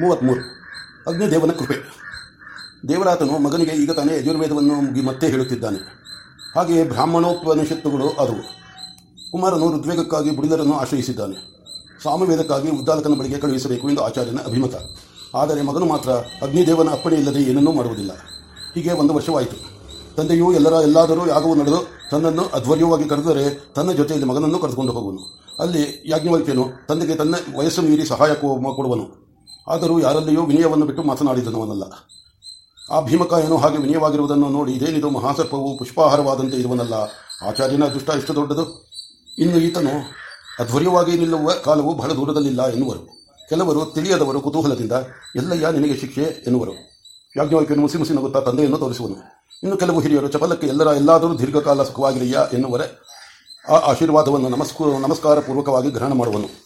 ಮೂವತ್ತ್ಮೂರು ಅಗ್ನಿದೇವನ ಕೃಪೆ. ದೇವರಾತನು ಮಗನಿಗೆ ಈಗ ತಾನೇ ಯಜುರ್ವೇದವನ್ನು ಮುಗಿ ಮತ್ತೆ ಹೇಳುತ್ತಿದ್ದಾನೆ. ಹಾಗೆಯೇ ಬ್ರಾಹ್ಮಣೋಪನಿಷತ್ತುಗಳು ಅದು. ಕುಮಾರನು ಋದ್ವೇಗಕ್ಕಾಗಿ ಬುಡಿದರನ್ನು ಆಶ್ರಯಿಸಿದ್ದಾನೆ. ಸಾಮವೇದಕ್ಕಾಗಿ ಉದ್ದಾಲಕನ ಬಳಿಗೆ ಕಳುಹಿಸಬೇಕು ಎಂದು ಆಚಾರ್ಯನ ಅಭಿಮತ. ಆದರೆ ಮಗನು ಮಾತ್ರ ಅಗ್ನಿದೇವನ ಅಪ್ಪಣೆ ಇಲ್ಲದೆ ಏನನ್ನೂ ಮಾಡುವುದಿಲ್ಲ. ಹೀಗೆ ಒಂದು ವರ್ಷವಾಯಿತು. ತಂದೆಯು ಎಲ್ಲರ ಎಲ್ಲಾದರೂ ಯಾಗವು ನಡೆದು ತನ್ನನ್ನು ಅಧ್ವರ್ಯವಾಗಿ ಕರೆದರೆ ತನ್ನ ಜೊತೆಯಲ್ಲಿ ಮಗನನ್ನು ಕರೆದುಕೊಂಡು ಹೋಗುವನು. ಅಲ್ಲಿ ಯಾಜ್ಞವಲ್ಕ್ಯನು ತಂದೆಗೆ ತನ್ನ ವಯಸ್ಸು ಮೀರಿ ಸಹಾಯ ಕೊಡುವನು. ಆದರೂ ಯಾರಲ್ಲಿಯೂ ವಿನಯವನ್ನು ಬಿಟ್ಟು ಮಾತನಾಡಿದನವನಲ್ಲ. ಆ ಭೀಮಕ ಏನೋ ಹಾಗೆ ವಿನಯವಾಗಿರುವುದನ್ನು ನೋಡಿ ಇದೇನಿದು ಮಹಾಸರ್ಪವು ಪುಷ್ಪಾಹಾರವಾದಂತೆ ಇರುವನಲ್ಲ. ಆಚಾರ್ಯನ ಅದೃಷ್ಟ ಎಷ್ಟು ದೊಡ್ಡದು? ಇನ್ನು ಈತನು ಅಧ್ವರ್ಯವಾಗಿ ನಿಲ್ಲುವ ಕಾಲವು ಬಹಳ ದೂರದಲ್ಲಿಲ್ಲ ಎನ್ನುವರು. ಕೆಲವರು ತಿಳಿಯದವರು ಕುತೂಹಲದಿಂದ, ಎಲ್ಲಯ್ಯ ನಿನಗೆ ಶಿಕ್ಷೆ ಎನ್ನುವರು. ಯಾಜ್ಞವಾಕ್ಯನು ಮುಸಿ ಮುಸಿ ನಗುತ್ತಾ ತಂದೆಯನ್ನು ತೋರಿಸುವನು. ಇನ್ನು ಕೆಲವು ಹಿರಿಯರು, ಚಪಲಕ್ಕೆ ಎಲ್ಲರ ಎಲ್ಲಾದರೂ ದೀರ್ಘಕಾಲ ಸುಖವಾಗಿರಯ್ಯ ಎನ್ನುವರೆ, ಆ ಆಶೀರ್ವಾದವನ್ನು ನಮಸ್ಕೂ ನಮಸ್ಕಾರ ಪೂರ್ವಕವಾಗಿ ಗ್ರಹಣ ಮಾಡುವನು.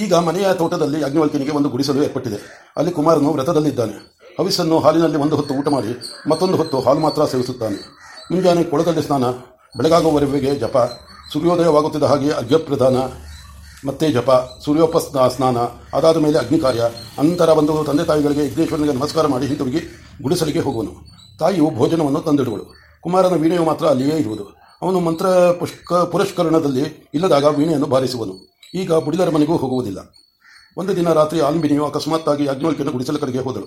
ಈಗ ಮನೆಯ ತೋಟದಲ್ಲಿ ಯಜ್ಞವಲ್ಕಿನಿಗೆ ಒಂದು ಗುಡಿಸಲು ಏರ್ಪಟ್ಟಿದೆ. ಅಲ್ಲಿ ಕುಮಾರನು ವ್ರತದಲ್ಲಿದ್ದಾನೆ. ಹವಿಸನ್ನು ಹಾಲಿನಲ್ಲಿ ಒಂದು ಹೊತ್ತು ಊಟ ಮಾಡಿ ಮತ್ತೊಂದು ಹೊತ್ತು ಹಾಲು ಮಾತ್ರ ಸೇವಿಸುತ್ತಾನೆ. ಮುಂಜಾನೆ ಕೊಳದಲ್ಲಿ ಸ್ನಾನ, ಬೆಳಗಾಗುವವರೆಗೆ ಜಪ, ಸೂರ್ಯೋದಯವಾಗುತ್ತಿದ್ದ ಹಾಗೆ ಅರ್ಘ್ಯಪ್ರದಾನ ಮತ್ತೆ ಜಪ, ಸೂರ್ಯೋಪಸ್ನ ಸ್ನಾನ, ಅದಾದ ಮೇಲೆ ಅಗ್ನಿಕಾರ್ಯ, ಅಂತರ ಬಂದು ತಂದೆ ತಾಯಿಗಳಿಗೆ ಯಜ್ಞೇಶ್ವರನಿಗೆ ನಮಸ್ಕಾರ ಮಾಡಿ ಹಿಂತಿರುಗಿ ಗುಡಿಸಲಿಗೆ ಹೋಗುವನು. ತಾಯಿಯು ಭೋಜನವನ್ನು ತಂದಿಡುವಳು. ಕುಮಾರನ ವೀಣೆಯು ಮಾತ್ರ ಅಲ್ಲಿಯೇ ಇರುವುದು. ಅವನು ಮಂತ್ರ ಪುಷ್ಕ ಪುರಸ್ಕರಣದಲ್ಲಿ ಇಲ್ಲದಾಗ ವೀಣೆಯನ್ನು ಬಾರಿಸುವನು. ಈಗ ಬುಡಿದರ ಮನೆಗೂ ಹೋಗುವುದಿಲ್ಲ. ಒಂದು ದಿನ ರಾತ್ರಿ ಆಲಂಬಿನಿಯು ಅಕಸ್ಮಾತ್ತಾಗಿ ಯಾಜ್ಞವಲ್ಕಿಯನ್ನು ಗುಡಿಸಲ ಕಡೆಗೆ ಹೋದಳು.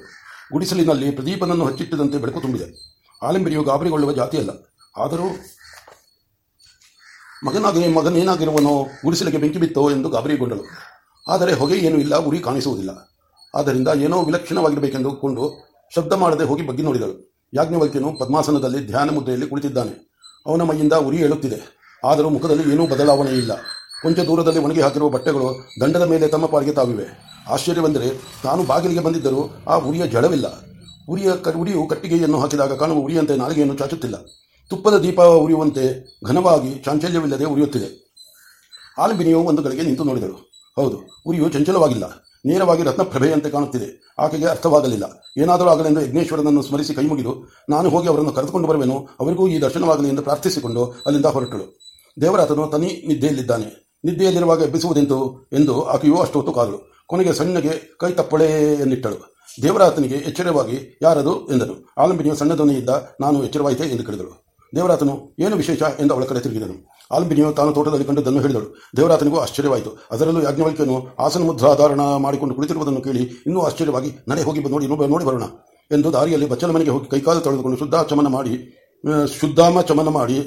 ಗುಡಿಸಲಿನಲ್ಲಿ ಪ್ರದೀಪನನ್ನು ಹಚ್ಚಿಟ್ಟದಂತೆ ಬೆಳಕು ತುಂಬಿದೆ. ಆಲಂಬಿನಿಯು ಗಾಬರಿಗೊಳ್ಳುವ ಜಾತಿಯಲ್ಲ. ಆದರೂ ಮಗನಾಗಿ ಮಗನೇನಾಗಿರುವನೋ ಗುಡಿಸಲಿಗೆ ಬೆಂಕಿ ಬಿತ್ತೋ ಎಂದು ಗಾಬರಿಗೊಂಡಳು. ಆದರೆ ಹೊಗೆ ಏನೂ ಇಲ್ಲ, ಉರಿ ಕಾಣಿಸುವುದಿಲ್ಲ. ಆದ್ದರಿಂದ ಏನೋ ವಿಲಕ್ಷಣವಾಗಿರಬೇಕೆಂದು ಕೊಂಡು ಶಬ್ದ ಮಾಡದೆ ಹೋಗಿ ಬಗ್ಗಿ ನೋಡಿದಳು. ಯಾಜ್ಞವಲ್ಕ್ಯನು ಪದ್ಮಾಸನದಲ್ಲಿ ಧ್ಯಾನ ಮುದ್ರೆಯಲ್ಲಿ ಕುಳಿತಿದ್ದಾನೆ. ಅವನ ಮೈಯಿಂದ ಉರಿ ಹೇಳುತ್ತಿದೆ ಆದರೂ ಮುಖದಲ್ಲಿ ಏನೂ ಬದಲಾವಣೆ ಇಲ್ಲ ಕೊಂಚ ದೂರದಲ್ಲಿ ಒಣಗಿ ಹಾಕಿರುವ ಬಟ್ಟೆಗಳು ದಂಡದ ಮೇಲೆ ತಮ್ಮ ಪಾಲಿಗೆ ತಾವಿವೆ. ಆಶ್ಚರ್ಯವೆಂದರೆ ತಾನು ಬಾಗಿಲಿಗೆ ಬಂದಿದ್ದರೂ ಆ ಉರಿಯ ಜಳವಿಲ್ಲ. ಉರಿಯ ಉರಿಯು ಕಟ್ಟಿಗೆಯನ್ನು ಹಾಕಿದಾಗ ಕಾಣುವ ಉರಿಯಂತೆ ನಾಲಿಗೆಯನ್ನು ಚಾಚುತ್ತಿಲ್ಲ. ತುಪ್ಪದ ದೀಪ ಉರಿಯುವಂತೆ ಘನವಾಗಿ ಚಾಂಚಲ್ಯವಿಲ್ಲದೆ ಉರಿಯುತ್ತಿದೆ. ಆಲಂಬಿನಿಯು ಒಂದು ಗಳಿಗೆ ನಿಂತು ನೋಡಿದಳು. ಹೌದು, ಉರಿಯು ಚಂಚಲವಾಗಿಲ್ಲ. ನೇರವಾಗಿ ರತ್ನಪ್ರಭೆಯಂತೆ ಕಾಣುತ್ತಿದೆ. ಆಕೆಗೆ ಅರ್ಥವಾಗಲಿಲ್ಲ. ಏನಾದರೂ ಆಗಲೆಂದು ಯಜ್ಞೇಶ್ವರನನ್ನು ಸ್ಮರಿಸಿ ಕೈಮುಗಿದು, ನಾನು ಹೋಗಿ ಅವರನ್ನು ಕರೆದುಕೊಂಡು ಬರುವೆನು, ಅವರಿಗೂ ಈ ದರ್ಶನವಾಗಲಿ ಎಂದು ಪ್ರಾರ್ಥಿಸಿಕೊಂಡು ಅಲ್ಲಿಂದ ಹೊರಟಳು. ದೇವರಾತನು ತನಿ ನಿದ್ದೆಯಲ್ಲಿದ್ದಾನೆ. ನಿದ್ದೆಯಲ್ಲಿರುವಾಗ ಎಬ್ಬಿಸುವುದೆಂತು ಎಂದು ಆಕೆಯು ಅಷ್ಟೊತ್ತು ಕಾದಳು. ಕೊನೆಗೆ ಸಣ್ಣಗೆ ಕೈ ತಪ್ಪಳೆ ಎನ್ನಿಟ್ಟಳು ದೇವರಾತನಿಗೆ ಎಚ್ಚರವಾಗಿ ಯಾರದು? ಎಂದನು. ಆಲಂಬಿನಿಯು ಸಣ್ಣದೊನೆಯಿಂದ ನಾನು ಎಚ್ಚರವಾಯಿತೆ ಎಂದು ಕೇಳಿದಳು. ದೇವರಾತನು ಏನು ವಿಶೇಷ? ಎಂದು ಅವಳ ಕಡೆ ತಿರುಗಿದನು. ಆಲಂಬಿನಿಯು ತಾನು ತೋಟದಲ್ಲಿ ಕಂಡದ್ದನ್ನು ಹೇಳಿದಳು. ದೇವರಾತನಿಗೂ ಆಶ್ಚರ್ಯವಾಯಿತು. ಅದರಲ್ಲೂ ಯಾಜ್ಞವಲ್ಕ್ಯನು ಆಸನ ಮುದ್ರಾಧಾರಣ ಮಾಡಿಕೊಂಡು ಕುಳಿತಿರುವುದನ್ನು ಕೇಳಿ ಇನ್ನೂ ಆಶ್ಚರ್ಯವಾಗಿ ನಡೆ ಹೋಗಿ ನೋಡಿ ನೋಡಿ ಬರೋಣ ಎಂದು ದಾರಿಯಲ್ಲಿ ಬಚ್ಚಲ ಮನೆಗೆ ಹೋಗಿ ಕೈಕಾಲು ತೊಳೆದುಕೊಂಡು ಶುದ್ಧಾಚಮನ ಮಾಡಿ ಆ, ಶುದ್ಧಾಮ ಚಮನ ಮಾಡಿ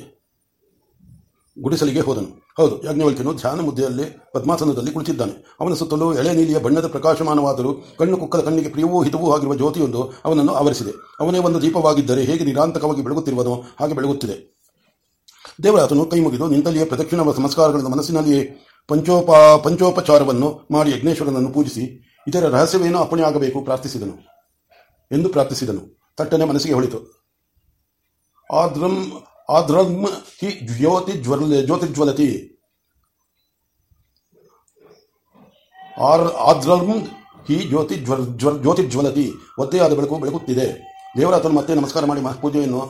ಗುಡಿಸಲಿಗೆ ಹೋದನು. ಹೌದು, ಯಾಜ್ಞವಲ್ಕ್ಯನು ಧ್ಯಾನ ಮುದ್ದೆಯಲ್ಲಿ ಪದ್ಮಾಸನದಲ್ಲಿ ಕುಳಿತಿದ್ದಾನೆ. ಅವನ ಸುತ್ತಲೂ ಎಳೆ ನೀಲಿಯ ಬಣ್ಣದ ಪ್ರಕಾಶಮಾನವಾದರೂ ಕಣ್ಣು ಕುಕ್ಕದ ಕಣ್ಣಿಗೆ ಪ್ರಿಯವೂ ಹಿತವೂ ಆಗಿರುವ ಜ್ಯೋತಿಯೊಂದು ಅವನನ್ನು ಆವರಿಸಿದೆ. ಅವನೇ ಒಂದು ದೀಪವಾಗಿದ್ದರೆ ಹೇಗೆ ನಿರಾಂತಕವಾಗಿ ಬೆಳಗುತ್ತಿರುವನೋ ಹಾಗೆ ಬೆಳಗುತ್ತಿದೆ. ದೇವರಾತನು ಕೈ ಮುಗಿದು ನಿಂತಲ್ಲಿಯೇ ಪ್ರದಕ್ಷಿಣ ಸಂಸ್ಕಾರಗಳನ್ನು ಮನಸ್ಸಿನಲ್ಲಿಯೇ ಪಂಚೋಪ, ಪಂಚೋಪಚಾರವನ್ನು ಮಾಡಿ ಯಜ್ಞೇಶ್ವರನನ್ನು ಪೂಜಿಸಿ ಇದರ ರಹಸ್ಯವೇನೋ ಅಪ್ಪಣೆ ಆಗಬೇಕು ಪ್ರಾರ್ಥಿಸಿದನು ಎಂದು ಪ್ರಾರ್ಥಿಸಿದನು. ತಟ್ಟನೆ ಮನಸ್ಸಿಗೆ ಹೊಳಿತು. ಆದ್ರಂ ಆದ್ರಂ ಹಿ, ಜ್ಯೋತಿ ಜ್ವಲ ಜ್ಯೋತಿಜ್ವಲತಿ ಆರ್ ಆದ್ರಂ ಹಿ, ಜ್ಯೋತಿ ಜ್ವರ ಜ್ವರ ಜ್ಯೋತಿಜ್ವಲತಿ ಒದ್ದೇ ಆದ ಬೆಳಕು ಬೆಳಗುತ್ತಿದೆ ದೇವರಾತನು ಮತ್ತೆ ನಮಸ್ಕಾರ ಮಾಡಿ ಪೂಜೆಯನ್ನು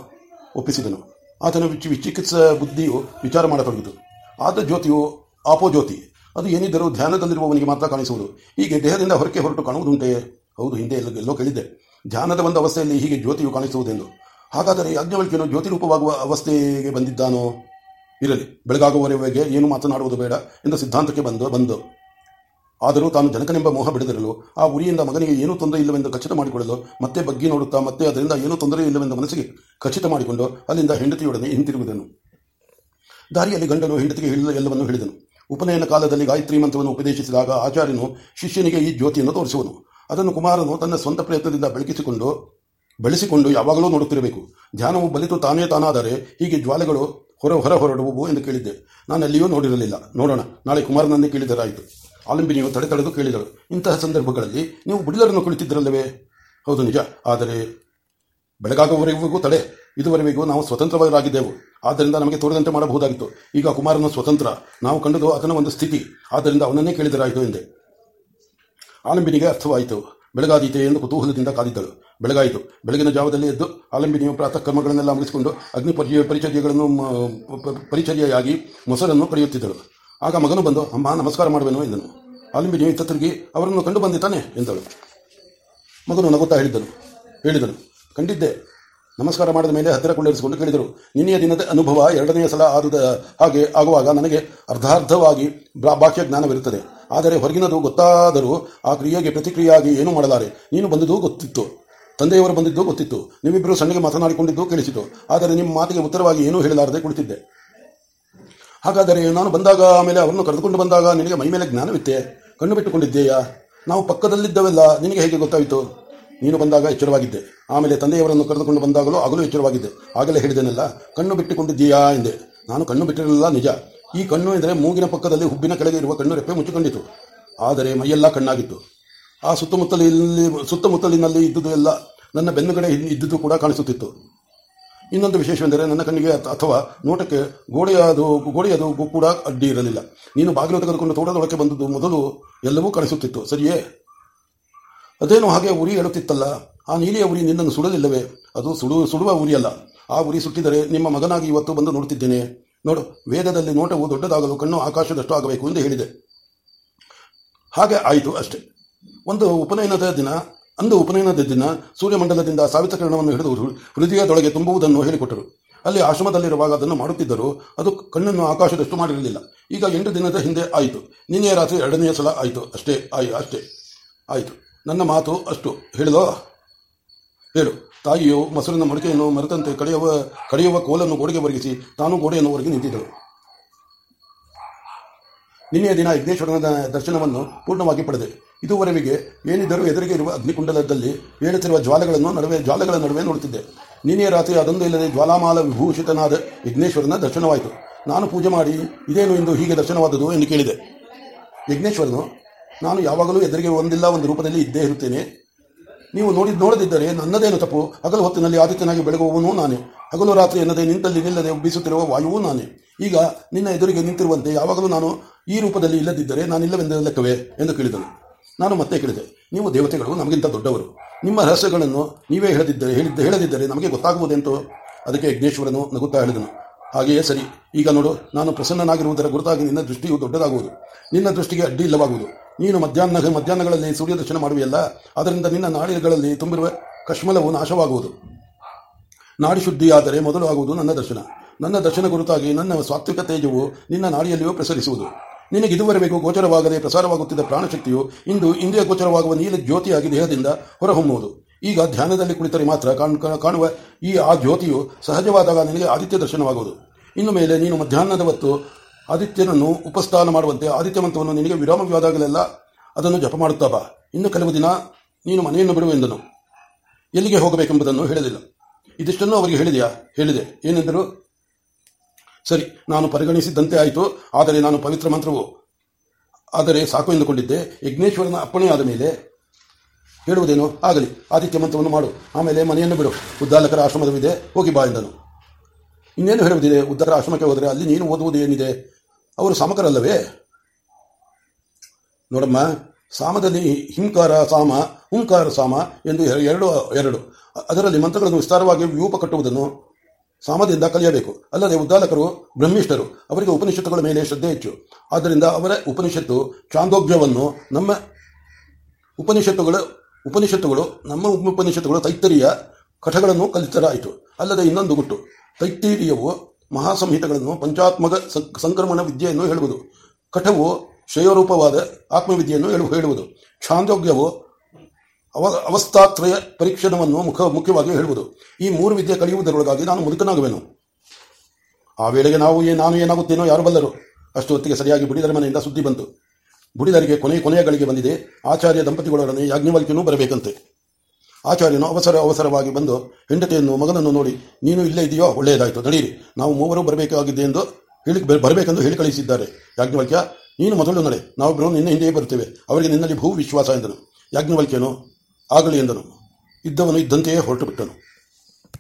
ಒಪ್ಪಿಸಿದನು. ಆತನ ವಿಚಿ, ವಿಚಿಕಿತ್ಸ ಬುದ್ಧಿಯು ವಿಚಾರ ಮಾಡತೊಡಗಿತು. ಆದ ಜ್ಯೋತಿಯು ಆಪೋಜ್ಯೋತಿ ಅದು ಏನಿದ್ದರೂ ಧ್ಯಾನದಲ್ಲಿರುವವನಿಗೆ ಮಾತ್ರ ಕಾಣಿಸುವುದು. ಹೀಗೆ ದೇಹದಿಂದ ಹೊರಕೆ ಹೊರಟು ಕಾಣುವುದುಂಟೆ ಹೌದು, ಹಿಂದೆ ಎಲ್ಲೋ ಕೇಳಿದ್ದೆ. ಧ್ಯಾನದ ಒಂದು ಅವಸ್ಥೆಯಲ್ಲಿ ಹೀಗೆ ಜ್ಯೋತಿಯು ಕಾಣಿಸುವುದೆಂದು. ಹಾಗಾದರೆ ಯಾಜ್ಞವಲ್ಕ್ಯನು ಜ್ಯೋತಿ ರೂಪವಾಗುವ ಅವಸ್ಥೆಗೆ ಬಂದಿದ್ದಾನೋ? ಇರಲಿ, ಬೆಳಗಾಗುವವರೆಗೆ ಏನು ಮಾತನಾಡುವುದು ಬೇಡ ಎಂದು ಸಿದ್ಧಾಂತಕ್ಕೆ ಬಂದು ಬಂದು. ಆದರೂ ತಾನು ಜನಕನೆಂಬ ಮೋಹ ಬಿಡದಿರಲು, ಆ ಉರಿಯಿಂದ ಮಗನಿಗೆ ಏನೂ ತೊಂದರೆ ಇಲ್ಲವೆಂದು ಖಚಿತ ಮಾಡಿಕೊಳ್ಳಲು, ಮತ್ತೆ ಬಗ್ಗಿ ನೋಡುತ್ತಾ, ಮತ್ತೆ ಅದರಿಂದ ಏನೂ ತೊಂದರೆ ಇಲ್ಲವೆಂದು ಮನಸ್ಸಿಗೆ ಖಚಿತ ಮಾಡಿಕೊಂಡು, ಅಲ್ಲಿಂದ ಹೆಂಡತಿಯೊಡನೆ ಹಿಂತಿರುಗಿದನು. ದಾರಿಯಲ್ಲಿ ಗಂಡನು ಹೆಂಡತಿಗೆ ಹೇಳಿದ ಎಲ್ಲವನ್ನು ಹೇಳಿದನು. ಉಪನಯನ ಕಾಲದಲ್ಲಿ ಗಾಯತ್ರಿ ಮಂತ್ರವನ್ನು ಉಪದೇಶಿಸಿದಾಗ ಆಚಾರ್ಯನು ಶಿಷ್ಯನಿಗೆ ಈ ಜ್ಯೋತಿಯನ್ನು ತೋರಿಸುವನು. ಅದನ್ನು ಕುಮಾರನು ತನ್ನ ಸ್ವಂತ ಪ್ರಯತ್ನದಿಂದ ಬೆಳಕಿಸಿಕೊಂಡು ಬೆಳೆಸಿಕೊಂಡು ಯಾವಾಗಲೂ ನೋಡುತ್ತಿರಬೇಕು. ಧ್ಯಾನವು ಬಲಿತು ತಾನೇ ತಾನಾದರೆ ಹೀಗೆ ಜ್ವಾಲೆಗಳು ಹೊರ ಹೊರ ಹೊರಡುವು ಎಂದು ಕೇಳಿದ್ದೆ. ನಾನು ಎಲ್ಲಿಯೂ ನೋಡಿರಲಿಲ್ಲ. ನೋಡೋಣ, ನಾಳೆ ಕುಮಾರನನ್ನೇ ಕೇಳಿದರಾಯಿತು. ಆಲಂಬಿನಿಯು ತಡೆ ತಡೆದು ಕೇಳಿದಳು. ಇಂತಹ ಸಂದರ್ಭಗಳಲ್ಲಿ ನೀವು ಬುಡಿಲರನ್ನು ಕುಳಿತಿದ್ದರಲ್ಲವೇ? ಹೌದು ನಿಜ. ಆದರೆ ಬೆಳಗಾಗುವವರೆಗೂ ತಡೆ. ಇದುವರೆಗೂ ನಾವು ಸ್ವತಂತ್ರವಾಗಿದ್ದೆವು ಆದ್ದರಿಂದ ನಮಗೆ ತೋರಿದಂತೆ ಮಾಡಬಹುದಾಗಿತ್ತು. ಈಗ ಕುಮಾರನ ಸ್ವತಂತ್ರ. ನಾವು ಕಂಡದು ಆತನ ಒಂದು ಸ್ಥಿತಿ. ಆದ್ದರಿಂದ ಅವನನ್ನೇ ಕೇಳಿದರಾಯಿತು ಎಂದೆ. ಆಲಂಬಿನಿಗೆ ಅರ್ಥವಾಯಿತು. ಬೆಳಗಾದೀತೆ ಎಂದು ಕುತೂಹಲದಿಂದ ಕಾದಿದ್ದಳು. ಬೆಳಗಾಯಿತು. ಬೆಳಗಿನ ಜಾವದಲ್ಲಿ ಎದ್ದು ಆಲಂಬಿನಿಯು ಪ್ರಾತಃ ಕರ್ಮಗಳನ್ನೆಲ್ಲ ಮುಗಿಸಿಕೊಂಡು ಅಗ್ನಿ ಪರಿಚಯ ಪರಿಚರ್ಯಗಳನ್ನು ಪರಿಚರ್ಯೆಯಾಗಿ ಮೊಸರನ್ನು ಕರೆಯುತ್ತಿದ್ದಳು ಆಗ ಮಗನು ಬಂದು, ಅಮ್ಮ, ನಮಸ್ಕಾರ ಮಾಡುವೆನು? ಎಂದನು. ಆಲಂಬಿನಿಯು ಇತ್ತ ಅವರನ್ನು ಕಂಡು ಬಂದಿತಾನೆ ಎಂದಳು. ಮಗನು ನಗುತ್ತಾ ಹೇಳಿದ್ದನು. ಹೇಳಿದನು. ಕಂಡಿದ್ದೆ. ನಮಸ್ಕಾರ ಮಾಡಿದ ಮೇಲೆ ಹತ್ತಿರ ಕೊಳ್ಳಿರಿಸಿಕೊಂಡು ಕೇಳಿದರು. ನಿನ್ನೆಯ ದಿನದ ಅನುಭವ ಎರಡನೆಯ ಸಲ ಆದ ಹಾಗೆ ಆಗುವಾಗ ನನಗೆ ಅರ್ಧಾರ್ಧವಾಗಿ ಬಾಹ್ಯ ಜ್ಞಾನವಿರುತ್ತದೆ ಆದರೆ ಹೊರಗಿನದು ಗೊತ್ತಾದರೂ ಆ ಕ್ರಿಯೆಗೆ ಪ್ರತಿಕ್ರಿಯೆಯಾಗಿ ಏನು ಮಾಡಲಾರೆ. ನೀನು ಬಂದಿದ್ದು ಗೊತ್ತಿತ್ತು. ತಂದೆಯವರು ಬಂದಿದ್ದು ಗೊತ್ತಿತ್ತು. ನೀವಿಬ್ಬರು ಸಣ್ಣಗೆ ಮಾತನಾಡಿಕೊಂಡಿದ್ದು ಕೇಳಿಸಿತು. ಆದರೆ ನಿಮ್ಮ ಮಾತಿಗೆ ಉತ್ತರವಾಗಿ ಏನೂ ಹೇಳಲಾರದೆ ಕುಳಿತಿದ್ದೆ. ಹಾಗಾದರೆ ನಾನು ಬಂದಾಗ ಆಮೇಲೆ ಅವರನ್ನು ಕರೆದುಕೊಂಡು ಬಂದಾಗ ನಿನಗೆ ಮೈ ಮೇಲೆ ಜ್ಞಾನವಿತ್ತೆ? ಕಣ್ಣು ಬಿಟ್ಟುಕೊಂಡಿದ್ದೇಯಾ? ನಾವು ಪಕ್ಕದಲ್ಲಿದ್ದವೆಲ್ಲ, ನಿನಗೆ ಹೇಗೆ ಗೊತ್ತಾಯಿತು? ನೀನು ಬಂದಾಗ ಎಚ್ಚರವಾಗಿದ್ದೆ. ಆಮೇಲೆ ತಂದೆಯವರನ್ನು ಕರೆದುಕೊಂಡು ಬಂದಾಗಲೂ ಆಗಲೂ ಎಚ್ಚರವಾಗಿದ್ದೆ. ಆಗಲೇ ಹೇಳಿದೆನಲ್ಲ, ಕಣ್ಣು ಬಿಟ್ಟುಕೊಂಡಿದ್ದೀಯಾ ಎಂದೆ. ನಾನು ಕಣ್ಣು ಬಿಟ್ಟಿರಲಿಲ್ಲ, ನಿಜ. ಈ ಕಣ್ಣು ಎಂದರೆ ಮೂಗಿನ ಪಕ್ಕದಲ್ಲಿ ಹುಬ್ಬಿನ ಕೆಳಗೆ ಇರುವ ಕಣ್ಣು ರೆಪ್ಪೆ ಮುಚ್ಚಿಕೊಂಡಿತು. ಆದರೆ ಮೈಯೆಲ್ಲ ಕಣ್ಣಾಗಿತ್ತು. ಆ ಸುತ್ತಮುತ್ತಲಿನಲ್ಲಿ ಸುತ್ತಮುತ್ತಲಿನಲ್ಲಿ ಇದ್ದುದು ಎಲ್ಲ ನನ್ನ ಬೆನ್ನುಗಡೆ ಇದ್ದುದು ಕೂಡ ಕಾಣಿಸುತ್ತಿತ್ತು. ಇನ್ನೊಂದು ವಿಶೇಷವೆಂದರೆ ನನ್ನ ಕಣ್ಣಿಗೆ ಅಥ- ಅಥವಾ ನೋಟಕ್ಕೆ ಗೋಡೆಯದು ಗೋಡೆಯದು ಕೂಡ ಅಡ್ಡಿ ಇರಲಿಲ್ಲ. ನೀನು ಬಾಗಿಲು ತೆಗೆದುಕೊಂಡು ತೋಟದೊಳಕ್ಕೆ ಬಂದದ್ದು ಮೊದಲು ಎಲ್ಲವೂ ಕಾಣಿಸುತ್ತಿತ್ತು. ಸರಿಯೇ? ಅದೇನು ಹಾಗೆ ಉರಿ ಹೇಳುತ್ತಿತ್ತಲ್ಲ ಆ ನೀಲಿಯ ಉರಿ ನಿನ್ನನ್ನು ಸುಡಲಿಲ್ಲವೇ? ಅದು ಸುಡು, ಸುಡುವ ಉರಿಯಲ್ಲ. ಆ ಉರಿ ಸುಟ್ಟಿದರೆ ನಿಮ್ಮ ಮಗನಾಗಿ ಇವತ್ತು ಬಂದು ನೋಡುತ್ತಿದ್ದೇನೆ. ನೋಡು ವೇದದಲ್ಲಿ ನೋಟವು ದೊಡ್ಡದಾಗಲು ಕಣ್ಣು ಆಕಾಶದಷ್ಟು ಆಗಬೇಕು ಎಂದು ಹೇಳಿದೆ. ಹಾಗೆ ಆಯಿತು ಅಷ್ಟೇ. ಒಂದು ಉಪನಯನದ ದಿನ, ಅಂದು ಉಪನಯನದ ದಿನ ಸೂರ್ಯಮಂಡಲದಿಂದ ಸಾವಿತ ಕಿರಣವನ್ನು ಹಿಡಿದು ಹೃದಯದೊಳಗೆ ತುಂಬುವುದನ್ನು ಹೇಳಿಕೊಟ್ಟರು. ಅಲ್ಲಿ ಆಶ್ರಮದಲ್ಲಿರುವಾಗ ಅದನ್ನು ಮಾಡುತ್ತಿದ್ದರು ಅದು ಕಣ್ಣನ್ನು ಆಕಾಶದಷ್ಟು ಮಾಡಿರಲಿಲ್ಲ. ಈಗ ಎಂಟು ದಿನದ ಹಿಂದೆ ಆಯಿತು. ನಿನ್ನೆಯ ರಾತ್ರಿ ಎರಡನೆಯ ಸಲ ಆಯಿತು. ಅಷ್ಟೇ, ಆಯ್, ಅಷ್ಟೇ. ಆಯಿತು. ನನ್ನ ಮಾತು ಅಷ್ಟು. ಹೇಳಿದೋ ಹೇಳು. ತಾಯಿಯು ಮೊಸರಿನ ಮಡಿಕೆಯನ್ನು ಮರೆತಂತೆ ಕಡಿಯುವ ಕಡಿಯುವ ಕೋಲನ್ನು ಗೋಡೆಗೆ ಒರಗಿಸಿ ತಾನು ಗೋಡೆಯನ್ನು ಒರಗಿ ನಿಂತಿದ್ದಳು. ನಿನ್ನೆಯ ದಿನ ಯಜ್ಞೇಶ್ವರನ ದರ್ಶನವನ್ನು ಪೂರ್ಣವಾಗಿ ಪಡೆದೆ. ಇದುವರೆಗೆ ಏನಿದ್ದರೂ ಎದುರಿಗೆ ಇರುವ ಅಗ್ನಿಕುಂಡಲದಲ್ಲಿ ಏಳುತ್ತಿರುವ ಜ್ವಾಲೆಗಳನ್ನು ನಡುವೆ, ಜ್ವಾಲೆಗಳ ನಡುವೆ ನೋಡುತ್ತಿದ್ದೆ. ನಿನ್ನೆಯ ರಾತ್ರಿ ಅದೊಂದು ಇಲ್ಲದೆ ಜ್ವಾಲಾಮಾಲ ವಿಭೂಷಿತನಾದ ಯಜ್ಞೇಶ್ವರನ ದರ್ಶನವಾಯಿತು. ನಾನು ಪೂಜೆ ಮಾಡಿ ಇದೇನು ಎಂದು ಹೀಗೆ ದರ್ಶನವಾದದು ಎಂದು ಕೇಳಿದೆ. ಯಜ್ಞೇಶ್ವರನು, ನಾನು ಯಾವಾಗಲೂ ಎದುರಿಗೆ ಒಂದಿಲ್ಲ, ಒಂದು ರೂಪದಲ್ಲಿ ಇದ್ದೇ ಇರುತ್ತೇನೆ. ನೀವು ನೋಡಿ ನೋಡದಿದ್ದರೆ ನನ್ನದೇನು ತಪ್ಪು? ಹಗಲು ಹೊತ್ತಿನಲ್ಲಿ ಆದಿತ್ಯನಾಗಿ ಬೆಳಗುವವನೂ ನಾನೇ. ಹಗಲು ರಾತ್ರಿ ಎನ್ನದೆ ನಿಂತಲ್ಲಿ ನಿಲ್ಲದೆ ಬೀಸುತ್ತಿರುವ ವಾಯುವೂ ನಾನೇ. ಈಗ ನಿನ್ನ ಎದುರಿಗೆ ನಿಂತಿರುವಂತೆ ಯಾವಾಗಲೂ ನಾನು ಈ ರೂಪದಲ್ಲಿ ಇಲ್ಲದಿದ್ದರೆ ನಾನಿಲ್ಲವೆಂದ ಲೆಕ್ಕವೇ? ಎಂದು ಕೇಳಿದನು. ನಾನು ಮತ್ತೆ ಕೇಳಿದೆ. ನೀವು ದೇವತೆಗಳು, ನಮಗಿಂತ ದೊಡ್ಡವರು. ನಿಮ್ಮ ರಹಸ್ಯಗಳನ್ನು ನೀವೇ ಹೇಳದಿದ್ದರೆ, ಹೇಳಿದ್ದ ಹೇಳದಿದ್ದರೆ ನಮಗೆ ಗೊತ್ತಾಗುವುದೆಂತೋ? ಅದಕ್ಕೆ ಯಜ್ಞೇಶ್ವರನು ನಗುತ್ತಾ ಹೇಳಿದನು. ಹಾಗೆಯೇ ಸರಿ. ಈಗ ನೋಡು, ನಾನು ಪ್ರಸನ್ನನಾಗಿರುವುದರ ಗುರುತಾಗಿ ನಿನ್ನ ದೃಷ್ಟಿಯು ದೊಡ್ಡದಾಗುವುದು. ನಿನ್ನ ದೃಷ್ಟಿಗೆ ಅಡ್ಡಿ ಇಲ್ಲವಾಗುವುದು. ನೀನು ಮಧ್ಯಾಹ್ನ ಮಧ್ಯಾಹ್ನಗಳಲ್ಲಿ ಸೂರ್ಯ ದರ್ಶನ ಮಾಡುವೆಯಲ್ಲ, ಅದರಿಂದ ನಿನ್ನ ನಾಡಿಗಳಲ್ಲಿ ತುಂಬಿರುವ ಕಶ್ಮಲವು ನಾಶವಾಗುವುದು. ನಾಡಿ ಶುದ್ಧಿಯಾದರೆ ಮೊದಲು ಆಗುವುದು ನನ್ನ ದರ್ಶನ. ನನ್ನ ದರ್ಶನ ಗುರುತಾಗಿ ನನ್ನ ಸಾತ್ವಿಕ ತೇಜವು ನಿನ್ನ ನಾಡಿಯಲ್ಲಿಯೂ ಪ್ರಸರಿಸುವುದು. ನಿನಗೆ ಇದುವರೆಗೂ ಗೋಚರವಾಗದೆ ಪ್ರಸಾರವಾಗುತ್ತಿದ್ದ ಪ್ರಾಣಶಕ್ತಿಯು ಇಂದು ಇಂದ್ರಿಯ ಗೋಚರವಾಗುವ ನೀಲ ಜ್ಯೋತಿಯಾಗಿ ದೇಹದಿಂದ ಹೊರಹೊಮ್ಮುವುದು. ಈಗ ಧ್ಯಾನದಲ್ಲಿ ಕುಳಿತರೆ ಮಾತ್ರ ಕಾಣ್- ಕಾಣುವ ಈ ಆ ಜ್ಯೋತಿಯು ಸಹಜವಾದಾಗ ನಿನಗೆ ಆದಿತ್ಯ ದರ್ಶನವಾಗುವುದು. ಇನ್ನು ಮೇಲೆ ನೀನು ಮಧ್ಯಾಹ್ನದ ಹೊತ್ತು ಆದಿತ್ಯನನ್ನು ಉಪಸ್ಥಾನ ಮಾಡುವಂತೆ ಆದಿತ್ಯ ಮಂತ್ರವನ್ನು ನಿನಗೆ ವಿರಾಮವಾದಾಗಲೆಲ್ಲ ಅದನ್ನು ಜಪ ಮಾಡುತ್ತಾ ಬಾ. ಇನ್ನು ಕೆಲವು ದಿನ ನೀನು ಮನೆಯನ್ನು ಬಿಡುವೆಂದನು ಎಲ್ಲಿಗೆ ಹೋಗಬೇಕೆಂಬುದನ್ನು ಹೇಳಲಿಲ್ಲ ಇದಿಷ್ಟನ್ನು ಅವರಿಗೆ ಹೇಳಿದೆಯಾ? ಹೇಳಿದೆ. ಏನೆಂದರು? ಸರಿ, ನಾನು ಪರಿಗಣಿಸಿದ್ದಂತೆ ಆಯಿತು. ಆದರೆ ನಾನು ಪವಿತ್ರ ಮಂತ್ರವು. ಆದರೆ ಸಾಕು ಎಂದುಕೊಂಡಿದ್ದೆ. ಯಜ್ಞೇಶ್ವರನ ಅಪ್ಪಣೆಯಾದ ಮೇಲೆ ಹೇಳುವುದೇನು? ಆಗಲಿ ಆದಿತ್ಯ ಮಂತ್ರವನ್ನು ಮಾಡು. ಆಮೇಲೆ ಮನೆಯನ್ನು ಬಿಡು. ಉದ್ದಾಲಕರ ಆಶ್ರಮದವಿದೆ ಹೋಗಿ ಬಾ ಎಂದನು. ಇನ್ನೇನು ಹೇಳುವುದಿದೆ? ಉದ್ದಾಲಕರ ಆಶ್ರಮಕ್ಕೆ ಹೋದರೆ ಅಲ್ಲಿ ನೀನು ಓದುವುದು ಏನಿದೆ? ಅವರು ಸಾಮಕರಲ್ಲವೇ? ನೋಡಮ್ಮ, ಸಾಮದಲ್ಲಿ ಹಿಂಕಾರ ಸಾಮ, ಹುಂಕಾರ ಸಾಮ ಎಂದು ಎರಡು ಎರಡು ಅದರಲ್ಲಿ ಮಂತ್ರಗಳನ್ನು ವಿಸ್ತಾರವಾಗಿ ವ್ಯೂಪ ಕಟ್ಟುವುದನ್ನು ಸಾಮದಿಂದ ಕಲಿಯಬೇಕು. ಅಲ್ಲದೆ ಉದ್ದಾಲಕರು ಬ್ರಹ್ಮಿಷ್ಠರು. ಅವರಿಗೆ ಉಪನಿಷತ್ತುಗಳ ಮೇಲೆ ಶ್ರದ್ಧೆ ಹೆಚ್ಚು. ಆದ್ದರಿಂದ ಅವರ ಉಪನಿಷತ್ತು ಚಾಂದೋಗ್ಯವನ್ನು ನಮ್ಮ ಉಪನಿಷತ್ತುಗಳು ಉಪನಿಷತ್ತುಗಳು, ನಮ್ಮ ಉಪನಿಷತ್ತುಗಳು ತೈತ್ತರಿಯ ಕಠಗಳನ್ನು ಕಲಿತರಾಯಿತು. ಅಲ್ಲದೆ ಇನ್ನೊಂದು ಗುಟ್ಟು, ತೈತ್ತೀರಿಯವು ಮಹಾಸಂಹಿತಗಳನ್ನು ಪಂಚಾತ್ಮಕ ಸಂಕ್ರಮಣ ವಿದ್ಯೆಯನ್ನು ಹೇಳುವುದು. ಕಠವು ಶ್ರೇಯರೂಪವಾದ ಆತ್ಮವಿದ್ಯೆಯನ್ನು ಹೇಳು, ಹೇಳುವುದು. ಛಾಂದೋಗ್ಯವು ಅವ, ಅವಸ್ಥಾತ್ರಯ ಪರೀಕ್ಷಣವನ್ನು ಮುಖ, ಮುಖ್ಯವಾಗಿ ಹೇಳುವುದು. ಈ ಮೂರು ವಿದ್ಯೆ ಕಲಿಯುವುದರೊಳಗಾಗಿ ನಾನು ಮುದುಕನಾಗುವೆನು. ಆ ವೇಳೆಗೆ ನಾವು ಏ, ನಾನು ಏನಾಗುತ್ತೇನೋ ಯಾರು ಬಲ್ಲರು? ಅಷ್ಟು ಹೊತ್ತಿಗೆ ಸರಿಯಾಗಿ ಬಿಡಿದರ ಮನೆಯಿಂದ ಸುದ್ದಿ ಬಂತು. ಬುಡಿದರಿಗೆ ಕೊನೆ ಕೊನೆಯ ಗಳಿಗೆ ಬಂದಿದೆ. ಆಚಾರ್ಯ ದಂಪತಿಗಳೊಡನೆ ಯಾಜ್ಞವಲ್ಕ್ಯನೂ ಬರಬೇಕಂತೆ. ಆಚಾರ್ಯನು ಅವಸರ ಅವಸರವಾಗಿ ಬಂದು, ಹೆಂಡತಿಯನ್ನು, ಮಗನನ್ನು ನೋಡಿ, ನೀನು ಇಲ್ಲೇ ಇದೆಯೋ? ಒಳ್ಳೆಯದಾಯಿತು, ನಡೀರಿ. ನಾವು ಮೂವರು ಬರಬೇಕಾಗಿದೆ ಎಂದು ಹೇಳಿ ಬರಬೇಕೆಂದು ಹೇಳಿ ಕಳಿಸಿದ್ದಾರೆ. ಯಾಜ್ಞವಲ್ಕ್ಯ, ನೀನು ಮೊದಲು ನಡೆ. ನಾವಿಬ್ಬರು ನಿನ್ನ ಹಿಂದೆಯೇ ಬರುತ್ತೇವೆ. ಅವರಿಗೆ ನಿನ್ನಲ್ಲಿ ಭೂ ವಿಶ್ವಾಸ ಎಂದನು. ಯಾಜ್ಞವಲ್ಕ್ಯನು ಆಗಲಿ ಎಂದನು. ಇದ್ದವನು ಇದ್ದಂತೆಯೇ ಹೊರಟು ಬಿಟ್ಟನು